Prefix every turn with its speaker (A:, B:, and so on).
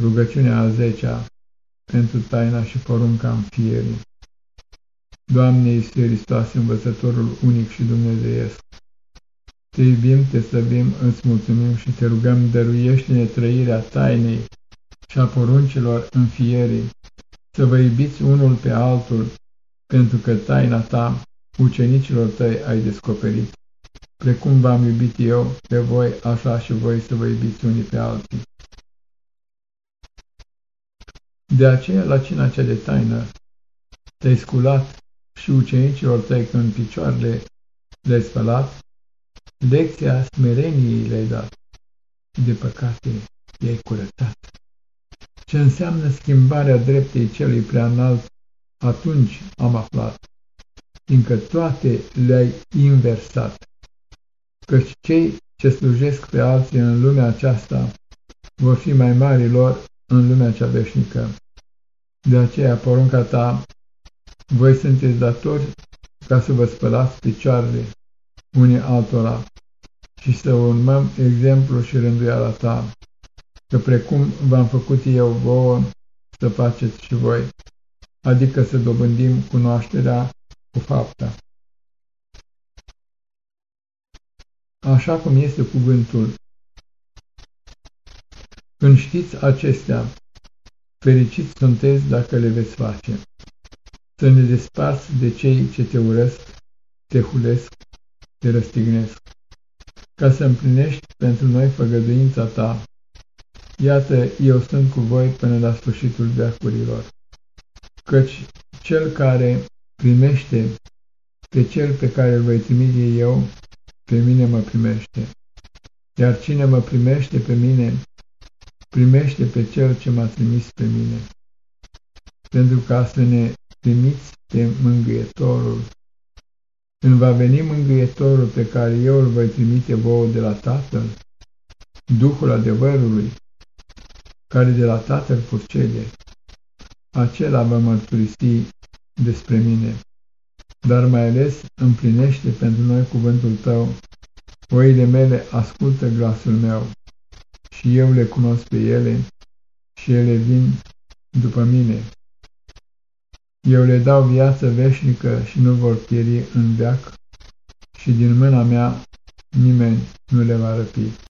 A: Rugăciunea a zecea pentru taina și porunca înfierii. Doamne Iisuse Hristoase, învățătorul unic și dumnezeiesc, te iubim, te slăbim, îți mulțumim și te rugăm, dăruiește-ne trăirea tainei și a poruncilor înfierii, să vă iubiți unul pe altul, pentru că taina ta ucenicilor tăi ai descoperit. Precum v-am iubit eu pe voi, așa și voi să vă iubiți unii pe alții. De aceea, la cina cea de taină, te-ai sculat și ucenicilor tăi când picioarele le-ai spălat, lecția smereniei le-ai dat, de păcate i-ai curățat. Ce înseamnă schimbarea dreptei celui prea înalt, atunci am aflat, fiindcă toate le-ai inversat, căci cei ce slujesc pe alții în lumea aceasta vor fi mai mari lor în lumea cea veșnică. De aceea, porunca ta, voi sunteți datori ca să vă spălați picioarele unii altora și să urmăm exemplu și rânduiala ta, că precum v-am făcut eu vouă, să faceți și voi, adică să dobândim cunoașterea cu fapta. Așa cum este cuvântul. Când știți acestea, fericiți sunteți dacă le veți face. Să ne desparți de cei ce te urăsc, te hulesc, te răstignesc, ca să împlinești pentru noi făgăduința ta. Iată, eu sunt cu voi până la sfârșitul veacurilor, căci cel care primește pe cel pe care îl voi trimite eu, pe mine mă primește. Iar cine mă primește pe mine, primește pe cel ce m-a trimis pe mine. Pentru ca să ne primiți pe mângâietorul. Când va veni mângâietorul pe care eu îl voi trimite vouă de la Tatăl, Duhul adevărului, care de la Tatăl procede, acela va mărturisi despre mine, dar mai ales împlinește pentru noi cuvântul tău. Oile mele ascultă glasul meu și eu le cunosc pe ele și ele vin după mine. Eu le dau viață veșnică și nu vor pieri în veac și din mâna mea nimeni nu le va răpi.